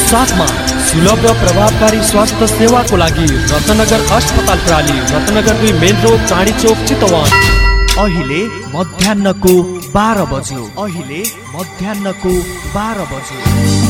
साथमा सुलभ र प्रभावकारी स्वास्थ्य सेवाको लागि रत्नगर अस्पताल प्राली रत्नगर दुई मेन रोड चाँडी चोक चितवन। अहिले मध्याहको बाह्र बज्यो। अहिले मध्याहको बाह्र बज्यो।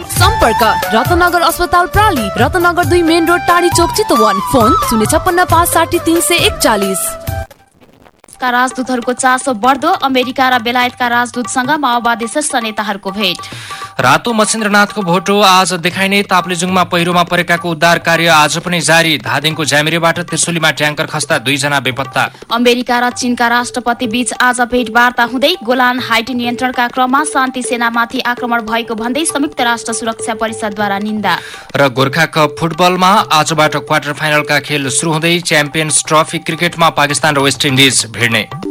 सम्पर्क रत्नगर अस्पताल प्राली रत्नगर दुई मेन रोड टाढी चोक चितवन। फोन शून्य छप्पन्न पाँच साठी तिन सय एकचालिस। का राजदूतहरूको चासो बढ्दो? अमेरिका र बेलायतका राजदूतसँग माओवादी शीर्ष नेताहरूको भेट। रातो मच्छिन्द्रनाथको भोटो आज देखाइने ताप्लेजुङमा पहिरोमा परेकाको उद्धार कार्य आज पनि जारी। धादिङको ज्यामिरेबाट त्रिशुलीमा ट्याङ्कर खस्दा दुईजना बेपत्ता। अमेरिका र चीनका राष्ट्रपति बीच आज भेटवार्ता हुँदै गोलान हाइट नियन्त्रणका क्रममा शान्ति सेनामाथि आक्रमण भएको भन्दै संयुक्त राष्ट्र सुरक्षा परिषदद्वारा निन्दा। र गोर्खा कप फुटबलमा आजबाट क्वार्टर फाइनलका खेल सुरु हुँदै च्याम्पियन्स ट्रफी क्रिकेटमा पाकिस्तान र वेस्ट इन्डिज भिड्ने।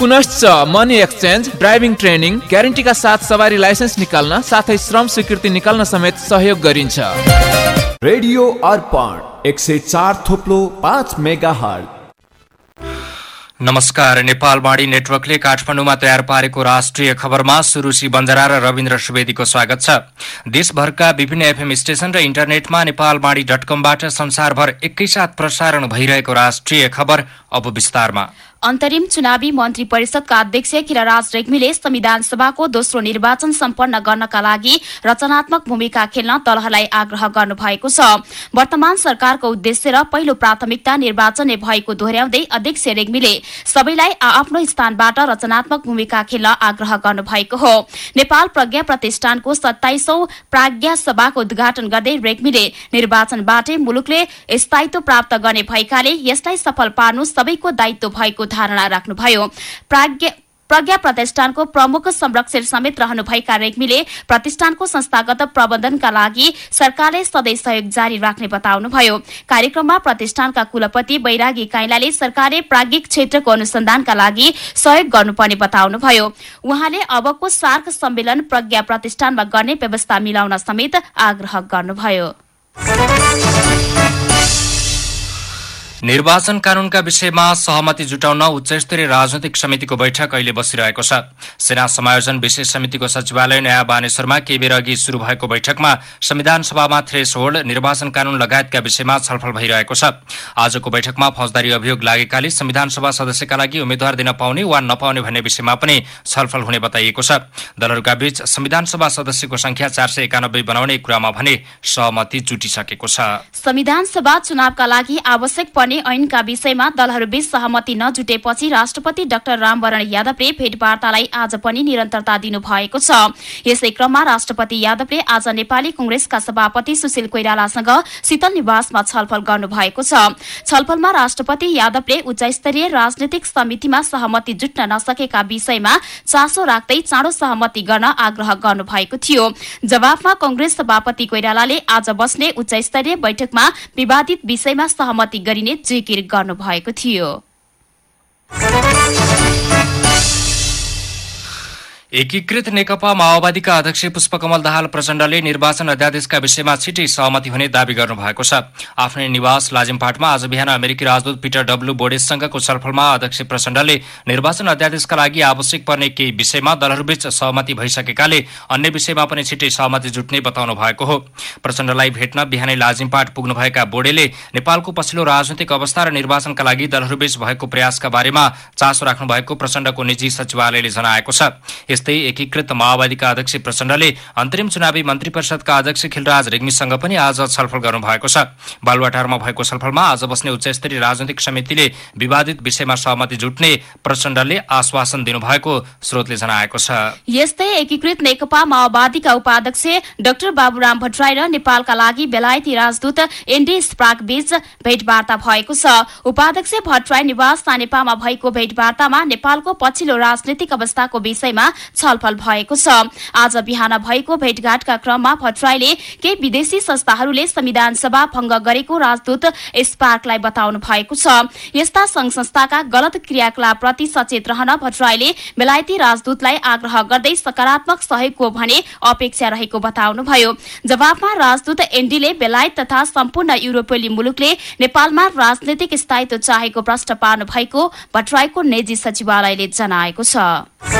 पुनश्च मनी एक्सचेन्ज ड्राइभिङ ट्रेनिङ ग्यारेन्टीका साथ सवारी लाइसेन्स निकाल्न साथै श्रम स्वीकृति निकाल्न समेत सहयोग गरिन्छ। रेडियो अर्पण एक सय चार थोप्लो पाँच मेगा हट नमस्कार नेपालवाणी नेटवर्कले काठमाडौँमा तयार पारेको राष्ट्रिय खबरमा सुरुचि बन्जरा र रविन्द्र सुवेदीको स्वागत छ। देशभरका विभिन्न एफएम स्टेशन र इन्टरनेटमा नेपालवाणी डट कमबाट संसारभर एकैसाथ प्रसारण भइरहेको राष्ट्रिय खबर अब विस्तारमा। अन्तरिम चुनावी मन्त्री परिषदका अध्यक्ष खिलराज रेग्मीले संविधान सभाको दोस्रो निर्वाचन सम्पन्न गर्नका लागि रचनात्मक भूमिका खेल्न दलहरूलाई आग्रह गर्नुभएको छ। वर्तमान सरकारको उद्देश्य र पहिलो प्राथमिकता निर्वाचन नै भएको दोहोर्याउँदै अध्यक्ष रेग्मीले सबैलाई आफ्नो स्थानबाट रचनात्मक भूमिका खेल्न आग्रह गर्नुभएको हो। नेपाल प्रज्ञा प्रतिष्ठानको सत्ताइसौं प्राज्ञा सभाको उद्घाटन गर्दै रेग्मीले निर्वाचनबाटै मुलुकले स्थायित्व प्राप्त गर्ने भएकाले यसलाई सफल पार्नु सबैको दायित्व भएको धारणा राख्नुभयो। प्राज्ञा प्रतिष्ठानको प्रमुख संरक्षक समेत रहनुभएका रेग्मीले प्रतिष्ठानको संस्थागत प्रबन्धनका लागि सरकारले सधैँ सहयोग जारी राख्ने बताउनुभयो। कार्यक्रममा प्रतिष्ठानका कुलपति बैरागी काइलाले सरकारले प्राज्ञिक क्षेत्रको अनुसन्धानका लागि सहयोग गर्नुपर्ने बताउनुभयो। उहाँले अबको सार्क सम्मेलन प्रज्ञा प्रतिष्ठानमा गर्ने व्यवस्था मिलाउन समेत आग्रह गर्नुभयो। निर्वाचन कानूनका विषयमा सहमति जुटाउन उच्चस्तरीय राजनैतिक समितिको बैठक अहिले बसिरहेको छ। सेना समायोजन विशेष समितिको सचिवालय नयाँ बानेश्वरमा केही बेर अघि शुरू भएको बैठकमा संविधान सभामा थ्रेस होल्ड निर्वाचन कानून लगायतका विषयमा छलफल भइरहेको छ। आजको बैठकमा फौजदारी अभियोग लागेकाले संविधान सभा सदस्यका लागि उम्मेद्वार दिन पाउने वा नपाउने भन्ने विषयमा पनि छलफल हुने बताइएको छ। दलहरूका बीच संविधान सभा सदस्यको संख्या चार सय एकानब्बे बनाउने कुरामा भने सहमति जुटिसकेको छ। संविधान सभा चुनावका लागि आवश्यक गर्नुपर्ने ऐनका विषयमा दलहरूबीच सहमति नजुटेपछि राष्ट्रपति डाक्टर रामवरण यादवले भेटवार्तालाई आज पनि निरन्तरता दिनुभएको छ। यसै क्रममा राष्ट्रपति यादवले आज नेपाली कंग्रेसका सभापति सुशील कोइरालासँग शीतल निवासमा छलफल गर्नुभएको छ। छलफलमा राष्ट्रपति यादवले उच्च स्तरीय राजनैतिक समितिमा सहमति जुट्न नसकेका विषयमा चासो राख्दै चाँडो सहमति गर्न आग्रह गर्नुभएको थियो। जवाफमा कंग्रेस सभापति कोइरालाले आज बस्ने उच्च स्तरीय बैठकमा विवादित विषयमा सहमति गरिने जिकिर गर्नुभएको थियो। एकीकृत नेकपा माओवादीका अध्यक्ष पुष्पकमल दाहाल प्रचण्डले निर्वाचन अध्यादेशका विषयमा छिटै सहमति हुने दावी गर्नुभएको छ। आफ्नै निवास लाजिमपाटमा आज बिहान अमेरिकी राजदूत पिटर डब्लु बोडेसँगको छलफलमा अध्यक्ष प्रचण्डले निर्वाचन अध्यादेशका लागि आवश्यक पर्ने केही विषयमा दलहरूबीच सहमति भइसकेकाले अन्य विषयमा पनि छिटै सहमति जुट्ने बताउनु भएको हो। प्रचण्डलाई भेट्न बिहानै लाजिमपाट पुग्नुभएका बोडेले नेपालको पछिल्लो राजनैतिक अवस्था र निर्वाचनका लागि दलहरूबीच भएको प्रयासका बारेमा चासो राख्नु भएको प्रचण्डको निजी सचिवालयले जनाएको छ। यस्तै एकीकृत माओवादीका अध्यक्ष प्रचण्डले अन्तरिम चुनावी मन्त्री परिषदका अध्यक्ष खिलराज रेग्मीसँग पनि आज छलफल गर्नुभएको छ। बालुवाटारमा भएको छलफलमा आज बस्ने उच्च स्तरीय राजनैतिक समितिले विवादित विषयमा सहमति जुट्ने प्रचण्डले आश्वासन दिनुभएको स्रोतले जनाएको छ। यस्तै एकीकृत नेकपा माओवादीका उपाध्यक्ष डाक्टर बाबुराम भट्टराई र नेपालका लागि बेलायती राजदूत एनडी स्प्राक बीच भेटवार्ता भएको छ। उपाध्यक्ष भट्टराई निवास सानेपामा भएको भेटवार्तामा नेपालको पछिल्लो राजनैतिक अवस्थाको विषयमा छलफल भएको छ। आज बिहान भएको भेटघाटका क्रममा भट्टराईले केही विदेशी संस्थाहरूले संविधान सभा भंग गरेको राजदूत स्पार्कलाई बताउनु भएको छ। यस्ता संघ संस्थाका गलत क्रियाकलापप्रति सचेत रहन भट्टराईले बेलायती राजदूतलाई आग्रह गर्दै सकारात्मक सहयोगको भने अपेक्षा रहेको बताउनुभयो। जवाफमा राजदूत एनडीले बेलायत तथा सम्पूर्ण युरोपेली मुलुकले नेपालमा राजनैतिक स्थायित्व चाहेको प्रश्न पार्नु भएको भट्टराईको निजी सचिवालयले जनाएको छ।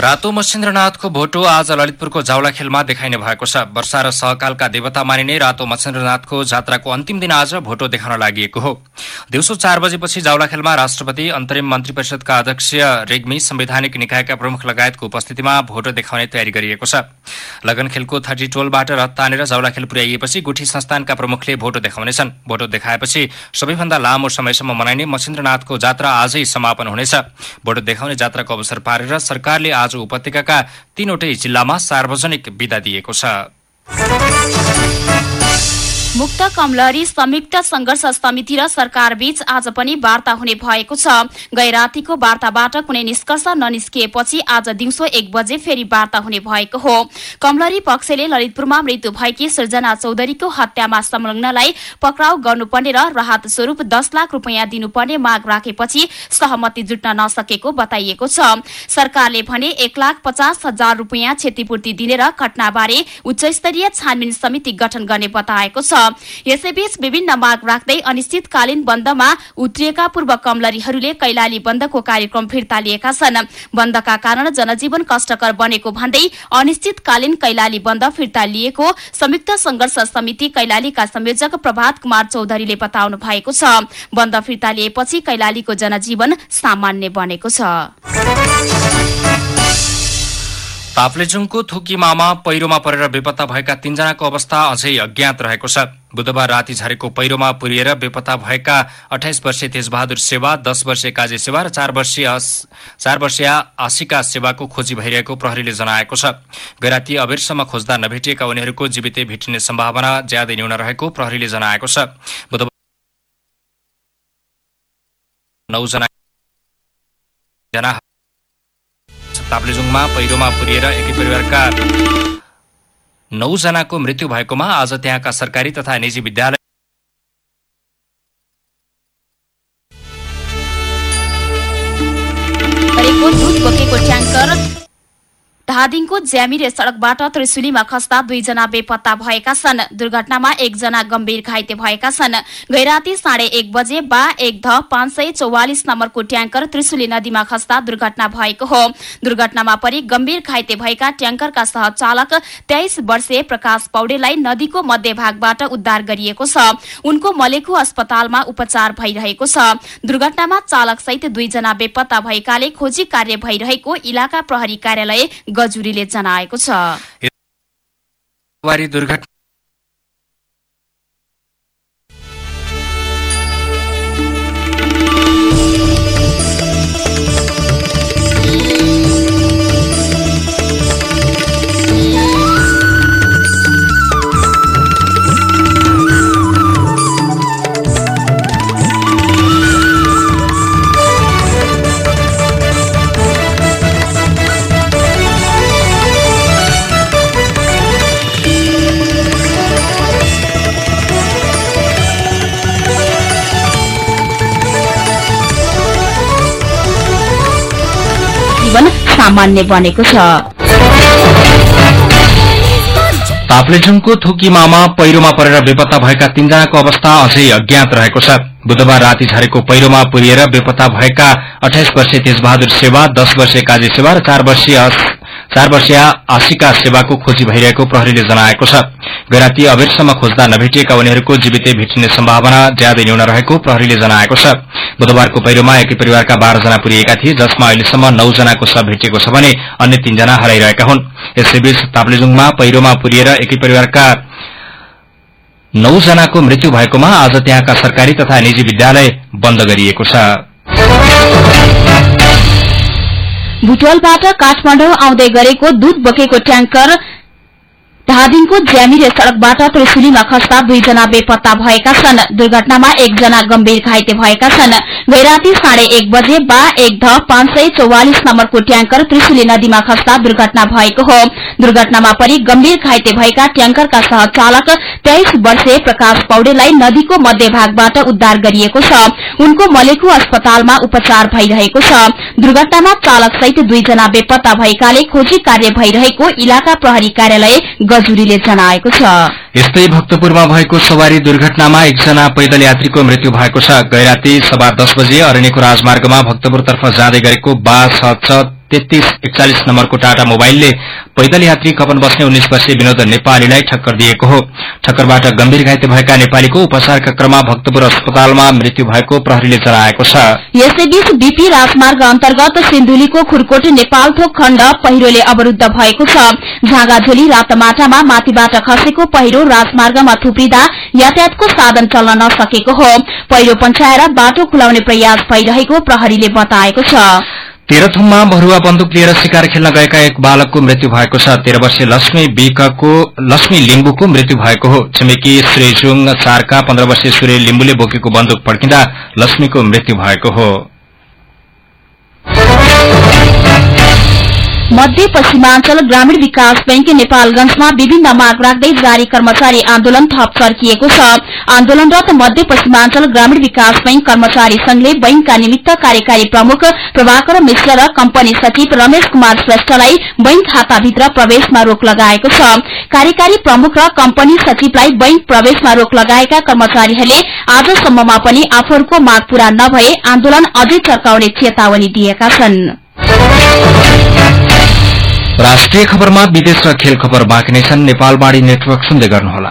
रातो मच्छेन्द्रनाथको भोटो आज ललितपुरको जाउला खेलमा देखाइने भएको छ। वर्षा र सहकालका देवता मानिने रातो मच्छेन्द्रनाथको जात्राको अन्तिम दिन आज भोटो देखाउन लागि हो। दिउँसो चार बजेपछि जाउला खेलमा राष्ट्रपति अन्तरिम मन्त्री परिषदका अध्यक्ष रेग्मी संवैधानिक निकायका प्रमुख लगायतको उपस्थितिमा भोटो देखाउने तयारी गरिएको छ। लगन खेलको थर्टी टोलबाट रथ तानेर जाउला खेल पुर्याइएपछि गुठी संस्थानका प्रमुखले भोटो देखाउनेछन्। भोटो देखाएपछि सबैभन्दा लामो समयसम्म मनाइने मच्छेन्द्रनाथको जात्रा आजै समापन हुनेछ। भोटो देखाउने जात्राको अवसर पारेर सरकारले आज उपत्यकाका तीनवटै जिल्लामा सार्वजनिक विदा दिएको छ। मुक्त कमलरी संयुक्त संघर्ष समिति र सरकार बीच आज पनि वार्ता हुने भएको छ। गै रातिको वार्ताबाट कुनै निष्कर्ष ननिस्किएपछि आज दिउँसो एक बजे फेरि वार्ता हुने भएको हो। कमलरी पक्षले ललितपुरमा मृत्यु भएकी सृजना चौधरीको हत्यामा संलग्नलाई पक्राउ गर्नुपर्ने र राहत स्वरूप दस लाख रूपियाँ दिनुपर्ने माग राखेपछि सहमति जुट्न नसकेको बताइएको छ। सरकारले भने एक लाख पचास हजार रूपियाँ क्षतिपूर्ति दिने र घटनाबारे उच्च स्तरीय छानबिन समिति गठन गर्ने बताएको छ। यसैबीच विभिन्न माग राख्दै अनिश्चितकालीन बन्दमा उत्रिएका पूर्व कमलरीहरूले कैलाली बन्दको कार्यक्रम फिर्ता लिएका छन्। बन्दका कारण जनजीवन कष्टकर बनेको भन्दै अनिश्चितकालीन कैलाली बन्द फिर्ता लिएको संयुक्त संघर्ष समिति कैलालीका संयोजक प्रभात कुमार चौधरीले बताउनु भएको छ। बन्द फिर्ता लिएपछि कैलालीको जनजीवन सामान्य बनेको छ। ताप्लेजुङको थुकीमामा पहिरोमा परेर बेपत्ता भएका तीनजनाको अवस्था अझै अज्ञात रहेको छ। बुधबार राति झरेको पहिरोमा पुरिएर बेपत्ता भएका अठाइस वर्षीय तेजबहादुर सेवा दस वर्षीय काजी सेवा र चार वर्षीय चार वर्षीय आशिका सेवाको खोजी भइरहेको प्रहरीले जनाएको छ। गैराती अबेरसम्म खोज्दा नभेटिएका उनीहरूको जीवितै भेटिने सम्भावना ज्यादै न्यून रहेको प्रहरीले जनाएको छ। बुधबार ताप्लेजुङमा पहिरोमा पुरिएर एकै परिवारका नौजनाको मृत्यु भएकोमा आज त्यहाँका सरकारी तथा निजी विद्यालय धादिङको ज्यामिरे सड़कबाट त्रिशुलीमा खस्दा दुईजना बेपत्ता भएका छन्। दुर्घटनामा एकजना गम्भीर घाइते भएका छन्। गैराती साढे एक बजे बा एक ध पाँच सय चौवालिस नम्बरको ट्याङ्कर त्रिशुली नदीमा खस्दा दुर्घटना भएको हो। दुर्घटनामा परि गम्भीर घाइते भएका ट्याङ्करका सहचालक तेइस वर्षीय प्रकाश पौडेललाई नदीको मध्य भागबाट उद्धार गरिएको छ। उनको मलेखु अस्पतालमा उपचार भइरहेको छ। दुर्घटनामा चालक सहित दुईजना बेपत्ता भएकाले खोजी कार्य भइरहेको इलाका प्रहरी कार्यालय गजुरीले जनाएको छ। सामान्य बनेको छ। ताप्लेजुङको थुकीमामा पहिरोमा परेर बेपत्ता भएका तीनजनाको अवस्था अझै अज्ञात रहेको छ। बुधबार राति झरेको पहिरोमा पुरिएर बेपत्ता भएका अठाइस वर्षीय तेजबहादुर सेवा दश वर्षीय काजी सेवा र चार वर्षीय चार वर्षीय आशिका सेवाको खोजी भइरहेको प्रहरीले जनाएको छ। गैराती अबेरसम्म खोज्दा नभेटिएका उनीहरूको जीवितै भेटिने सम्भावना ज्यादै न्यून रहेको प्रहरीले जनाएको छ। बुधबारको पहिरोमा एकै परिवारका बाह्रजना पुरिएका थिए जसमा अहिलेसम्म नौजनाको शव भेटिएको छ भने अन्य तीनजना हराइरहेका हुन्। यसैबीच ताप्लेजुङमा पहिरोमा पुरिएर एकै परिवारका नौजनाको मृत्यु भएकोमा आज त्यहाँका सरकारी तथा निजी विद्यालय बन्द गरिएको छ। बुटवलबाट काठमाडौँ आउँदै गरेको दूध बोकेको ट्याङ्कर धादिङको ज्यामिरे सड़कबाट त्रिशुलीमा खस्दा दुईजना बेपत्ता भएका छन्। दुर्घटनामा एकजना गम्भीर घाइते भएका छन्। गैराती साढे एक बजे बा एक ध पाँच सय चौवालिस नम्बरको ट्याङ्कर त्रिशुली नदीमा खस्दा दुर्घटना भएको हो। दुर्घटनामा परि गम्भीर घाइते भएका ट्याङ्करका सहचालक तेइस वर्षीय प्रकाश पौडेललाई नदीको मध्य भागबाट उद्धार गरिएको छ। उनको मलेखु अस्पतालमा उपचार भइरहेको छ। दुर्घटनामा चालक सहित दुईजना बेपत्ता भएकाले खोजी कार्य भइरहेको इलाका प्रहरी कार्यालय गजुरीले जनाएको छ। यस्तै भक्तपुरमा भएको सवारी दुर्घटनामा एकजना पैदल यात्रीको मृत्यु भएको छ। गैराती सभा दस बजे अरण्यको राजमार्गमा भक्तपुरतर्फ जाँदै गरेको बा छ तेत्तीस एकचालिस नम्बरको टाटा मोबाइलले पैदल यात्री कपन बस्ने उन्नाइस वर्षीय विनोद नेपालीलाई ठक्कर दिएको हो। ठक्करबाट गम्भीर घाइते भएका नेपालीको उपचारका क्रममा भक्तपुर अस्पतालमा मृत्यु भएको प्रहरीले जनाएको छ। यसैबीच बीपी राजमार्ग अन्तर्गत सिन्धुलीको खुरकोट नेपालथोक खण्ड पहिरोले अवरूद्ध भएको छ। झागाझोली रातमाटामा माथिबाट खसेको पहिरो राजमार्गमा थुप्रिँदा यातायातको साधन चल्न नसकेको हो। पहिरो पन्छाएर बाटो खुलाउने प्रयास भइरहेको प्रहरीले बताएको छ। तेह्रथुममा भरुवा बन्दुक लिएर शिकार खेल्न गएका एक बालकको मृत्यु भएको छ। तेह्र वर्षीय लक्ष्मी बिकको लक्ष्मी लिम्बुको मृत्यु भएको हो। छिमेकी श्रीजुङ सारका पन्ध्र वर्षीय सूर्य लिम्बुले बोकेको बन्दुक पड्किँदा लक्ष्मीको मृत्यु भएको हो। मध्य पश्चिमाञ्चल ग्रामीण विकास बैंक नेपालगंजमा विभिन्न माग राख्दै जारी कर्मचारी आन्दोलन थप चर्किएको छ। आन्दोलनरत मध्य पश्चिमाञ्चल ग्रामीण विकास बैंक कर्मचारी संघले बैंकका निमित्त कार्यकारी प्रमुख प्रभाकर मिश्र र कम्पनी सचिव रमेश कुमार श्रेष्ठलाई बैंक खाताभित्र प्रवेशमा रोक लगाएको छ। कार्यकारी प्रमुख र कम्पनी सचिवलाई बैंक प्रवेशमा रोक लगाएका कर्मचारीहरूले आजसम्ममा पनि आफूहरूको माग पूरा नभए आन्दोलन अझै चर्काउने चेतावनी दिएका छन्। राष्ट्रिय खबरमा विदेश र खेल खबर बाँकी नै छन्। नेपालबाड़ी नेटवर्क सुन्दै गर्नुहोला।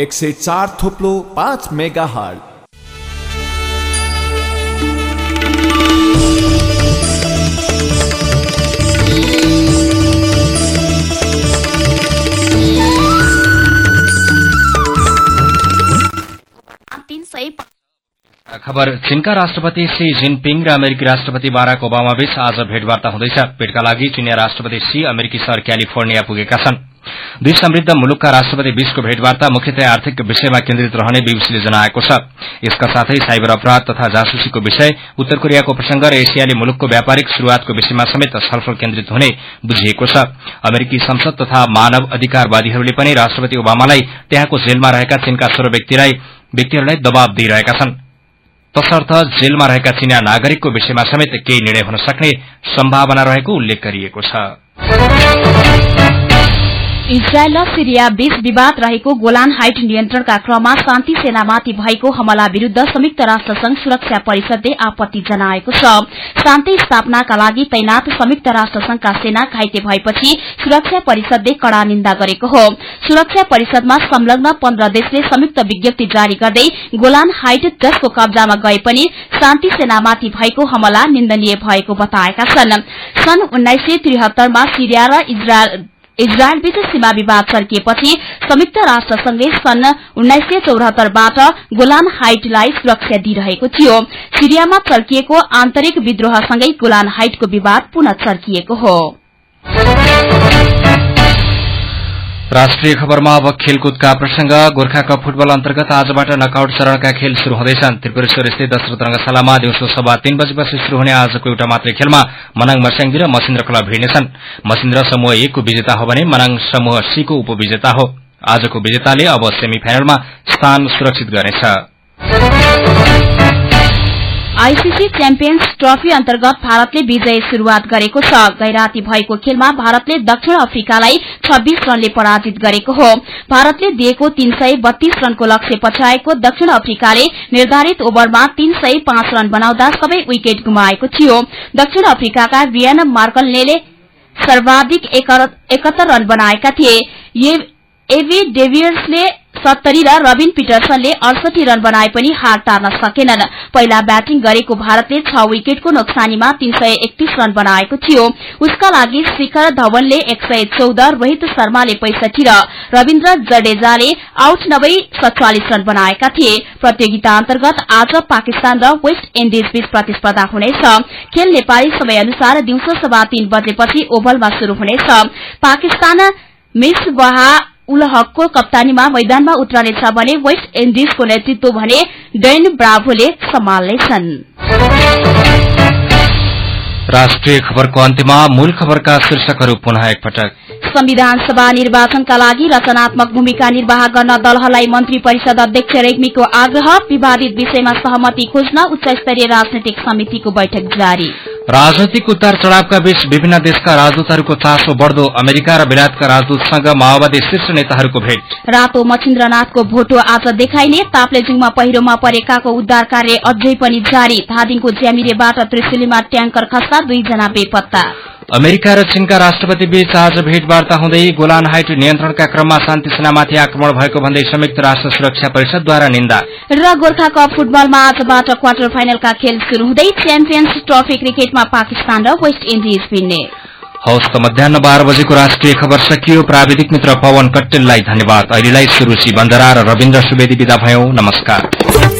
एक सय चार थोप्लो पाँच मेगा सय खबर चीनका राष्ट्रपति सी जिनपिङ र अमेरिकी राष्ट्रपति बाराक ओबामा बीच आज भेटवार्ता हुँदैछ। भेटका लागि चिनिया राष्ट्रपति सी अमेरिकी शहर क्यालिफोर्निया पुगेका छन्। दुई समृद्ध मुलुकका राष्ट्रपति बीचको भेटवार्ता मुख्यतया आर्थिक विषयमा केन्द्रित रहने बीबीसीले जनाएको छ। यसका साथै साइबर अपराध तथा जासुसीको विषय उत्तर कोरियाको प्रसंग र एसियाली मुलुकको व्यापारिक शुरूआतको विषयमा समेत छलफल केन्द्रित हुने बुझिएको छ। अमेरिकी संसद तथा मानव अधिकारवादीहरूले पनि राष्ट्रपति ओबामालाई त्यहाँको जेलमा रहेका चीनका सोह्र व्यक्तिहरूलाई दबाव दिइरहेका छन्। तसर्थ जेलमा रहेका चिनिया नागरिकको विषयमा समेत केही निर्णय हुन सक्ने सम्भावना रहेको उल्लेख गरिएको छ। इजरायल र सिरिया बीच विवाद रहेको गोलान हाइट नियन्त्रणका क्रममा शान्ति सेनामाथि भएको हमला विरूद्ध संयुक्त राष्ट्र संघ सुरक्षा परिषदले आपत्ति जनाएको छ। शान्ति स्थापनाका लागि तैनात संयुक्त राष्ट्र संघका सेना घाइते भएपछि सुरक्षा परिषदले कड़ा निन्दा गरेको हो। सुरक्षा परिषदमा संलग्न पन्ध्र देशले संयुक्त विज्ञप्ति जारी गर्दै गोलान हाइट जसको कब्जामा गए पनि शान्ति सेनामाथि भएको हमला निन्दनीय भएको बताएका छन्। सन् उन्नाइस सय त्रिहत्तरमा सिरिया र इजरायल इजरायलबीच सीमा विवाद चर्किएपछि संयुक्त राष्ट्र संघले सन् उन्नाइस सय चौरात्तरबाट गोलान हाइटलाई सुरक्षा दिइरहेको थियो। सिरियामा चर्किएको आन्तरिक विद्रोहसँगै गोलान हाइटको विवाद पुनः चर्किएको हो। राष्ट्रिय खबरमा अब खेलकुदका प्रसंग। गोर्खा कप फुटबल अन्तर्गत आजबाट नकआउट चरणका खेल शुरू हुँदैछन्। त्रिपुरेश्वर स्थित दशरथ रंगशालामा दिउँसो सभा तीन बजेपछि शुरू हुने आजको एउटा मात्रै खेलमा मनाङ मर्स्याङदी र मसिन्द्र क्लब भिड्नेछन्। मसिन्द्र समूह एकको विजेता हो भने मनाङ समूह सी को उपविजेता हो। आजको विजेताले अब सेमी फाइनलमा स्थान सुरक्षित गर्नेछ। आईसीसी च्याम्पियन्स ट्रफी अन्तर्गत भारतले विजय शुरूआत गरेको छ। गैराती भएको खेलमा भारतले दक्षिण अफ्रिकालाई छब्बीस रनले पराजित गरेको हो। भारतले दिएको तीन सय बत्तीस रनको लक्ष्य पछ्याएको दक्षिण अफ्रिकाले निर्धारित ओभरमा तीन सय पाँच रन बनाउँदा सबै विकेट गुमाएको थियो। दक्षिण अफ्रिकाका रियन मार्कलले सर्वाधिक एकहत्तर रन बनाएका थिए। एभी डेभियर्सले सत्तरी र रबिन पिटरसनले अडसठी रन बनाए पनि हार टार्न सकेनन्। पहिला ब्याटिङ गरेको भारतले छ विकेटको नोक्सानीमा तीन सय एकतीस रन बनाएको थियो। उसका लागि शिखर धवनले एक सय चौध रोहित शर्माले पैंसठी र रविन्द्र जडेजाले आउट नभई सत्तालिस रन बनाएका थिए। प्रतियोगिता अन्तर्गत आज पाकिस्तान र वेस्ट इण्डिज बीच प्रतिस्पर्धा हुनेछ। खेल नेपाली समय अनुसार दिउँसो सभा तीन बजेपछि ओभलमा शुरू हुनेछ। पाकिस्तान मिस वहा उल हकको कप्तानीमा मैदानमा उत्रनेछ भने वेस्ट इण्डिजको नेतृत्व भने डेन ब्राभोले सम्हाल्नेछन्। राष्ट्रिय खबरको अन्त्यमा मूल खबरका शीर्षकहरू पुनः एकपटक। संविधान सभा निर्वाचनका लागि रचनात्मक भूमिका निर्वाह गर्न दलहरूलाई मन्त्री परिषद अध्यक्ष रेग्मीको आग्रह विवादित विषयमा सहमति खोज्न उच्च स्तरीय राजनैतिक समितिको बैठक जारी। राजनैतिक उतार चढ़ावका बीच विभिन्न देशका राजदूतहरूको चासो बढ़दो अमेरिका र विराटका राजदूतसँग माओवादी शीर्ष नेताहरूको भेट। रातो मचिन्द्रनाथको भोटो आज देखाइने ताप्लेजुङमा पहिरोमा परेकाको उद्धार कार्य अझै पनि जारी। धादिङको ज्यामिरेबाट त्रिशुलीमा ट्याङ्कर खस्दा दुईजना बेपत्ता। अमेरिका र चीनका राष्ट्रपति बीच आज भेटवार्ता हुँदै गोलान हाइट नियन्त्रणका क्रममा शान्ति सेनामाथि आक्रमण भएको भन्दै संयुक्त राष्ट्र सुरक्षा परिषदद्वारा निन्दा। र गोर्खा कप फुटबलमा आजबाट क्वार्टर फाइनलका खेल शुरू हुँदै च्याम्पियन्स ट्रफी क्रिकेटमा पाकिस्तान र वेस्ट इण्डिज भिन्ने। हौस् त मध्याह बाह्र बजेको राष्ट्रिय खबर सकियो। प्राविधिक मित्र पवन कट्टेललाई धन्यवाद। अहिलेलाई सुरुचि बन्दरा र रविन्द्र सुवेदी विदा भयौ। नमस्कार।